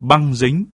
băng dính.